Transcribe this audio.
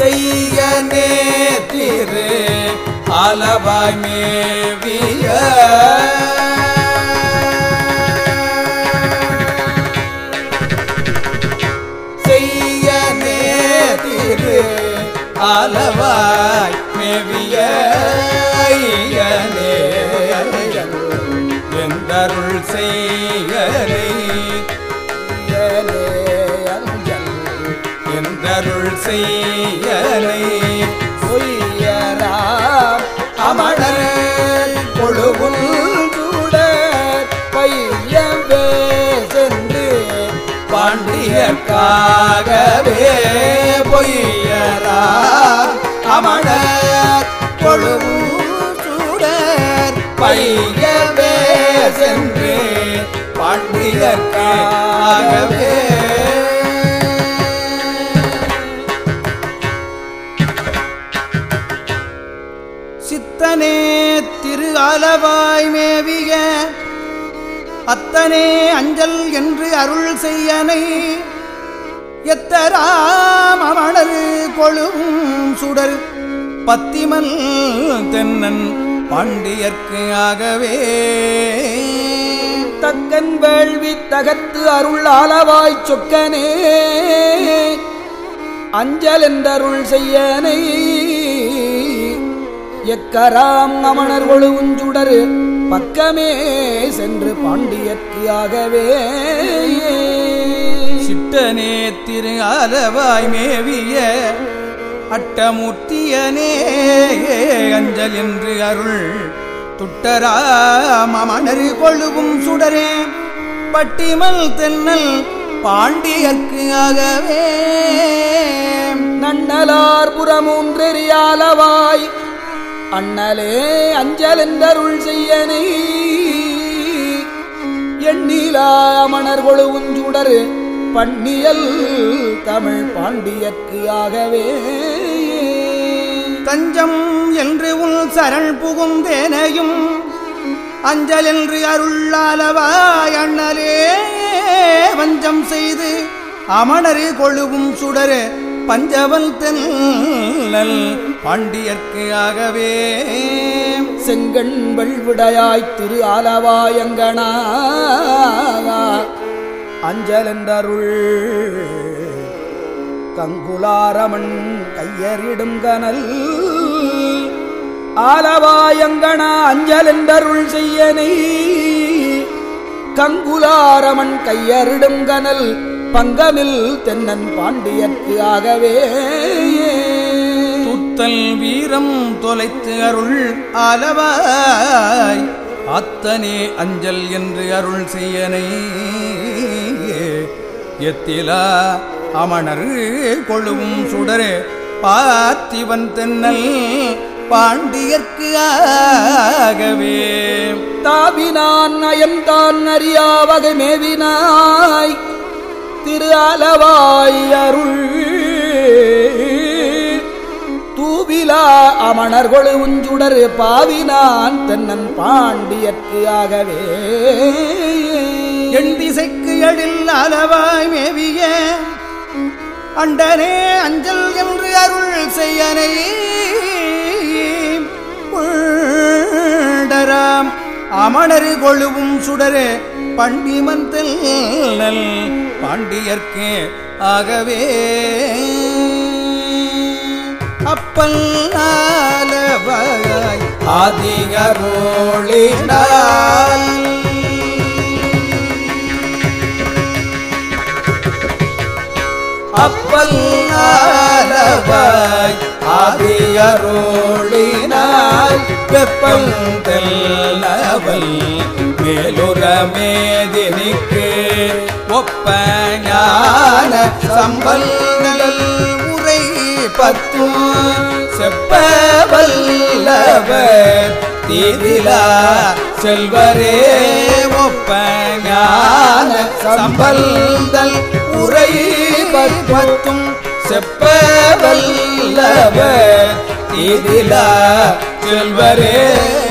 செய்யனே திரு ஆலவாய் மேவிய. செய்யனே திரு ஆலவாய் மேவிய. ஐயனே எந்தருள் செய்யனே அருள் செய்யலை. பொய்யராம் அமணர் கொழுவும் கூட பையவே சென்று பாண்டியர்க்காகவே பொய்யரா அமணர் கொழுவும் சூடர் பையவே சென்று பாண்டியர்க்காகவே சித்தனே திரு ஆலவாய் மேவிய அத்தனே அஞ்சல் என்று அருள் செய்யனை. எத்தராம் அமணர் கொழுவும் சுடர். பத்திமல் தென்னன் பாண்டியர்க்கு ஆகவே. தக்கன் வேள்வி தகத்து அருள் அளவாய் சொக்கனே. அஞ்சல் என்றருள் செய்யனை. எக்கராம் அமணர் ஒழுவுஞ்சுடர் பக்கமே சென்று பாண்டியர்க்கு ஆகவே சிட்டனே திரு ஆலவாய் மேவிய அட்டமூர்த்தியனே அஞ்சல் என்று அருள் துட்டராம் அமணர் கொழுவும் சுடரே பட்டிமல் தென்னல் பாண்டியர்க்கு ஆகவே. நன்னலார் புறமூன்றெறியாலவாய் அண்ணலே அஞ்சல் என்றருள் செய்யனை. எண்ணிலா அமணர் கொழுவுஞ்சுடர் பண்ணியல் தமிழ் பாண்டியர்க்கு ஆகவே. தஞ்சம் என்று உள் சரண் புகுந்தேனையும் அஞ்சல் என்று அருளாலவாய் அண்ணலே. வஞ்சம் செய்து அமணரு கொழுவும் சுடரு பஞ்சவல் தென்னல் பாண்டியர்க்கு ஆகவே. செங்கண் வெள்விடையாய் திரு ஆலவாயங்கனா. அஞ்சலென்றருள் கங்குலாரமன் கையறிடும் கனல். ஆலவாயங்கனா அஞ்சலென்றருள் செய்யனை. கங்குலாரமன் கையறிடும் கனல். பங்கமில் தென்னன் பாண்டியர்க்கு ஆகவே. துத்தல் வீரம் தொலைத்து அருள் ஆலவாய். அத்தனே அஞ்சல் என்று அருள் செய்யனை. எத்திலா அமணர் கொழுவும் சுடரே பார்த்திவன் தென்னல் பாண்டியர்க்கு ஆகவே. தாவினான் நயம்தான் அறியாவகை மேவினாய். திரு ஆலவாய் அருள். தூவிலா அமணர்கொழு உஞ்சுடர் பாவினான் தென்னன் பாண்டியற்கு ஆகவே. எண் திசைக்கு எழில் அளவாய் மேவிய அண்டனே அஞ்சல் என்று அருள் செய்யனை. உண்டராம் அமணரு கொழுவும் சுடரே பண்டிமந்தல் பாண்டியர்க்கே ஆகவே. அப்பல் ஆலவாய் ஆதிகரோளினால் அப்பல் ஆலவாய் ஆதியரோளினால் மேலுற மேதினிக்கு ஒப்ப ஞான சம்பல்கள் உரை பத்தும் செப்பவல்லவர் தீதிலா செல்வரே ஒப்ப ஞான சம்பல்தல் உரை பத்தும் செப்பவல்லவர் தீதிலா செல்வரே.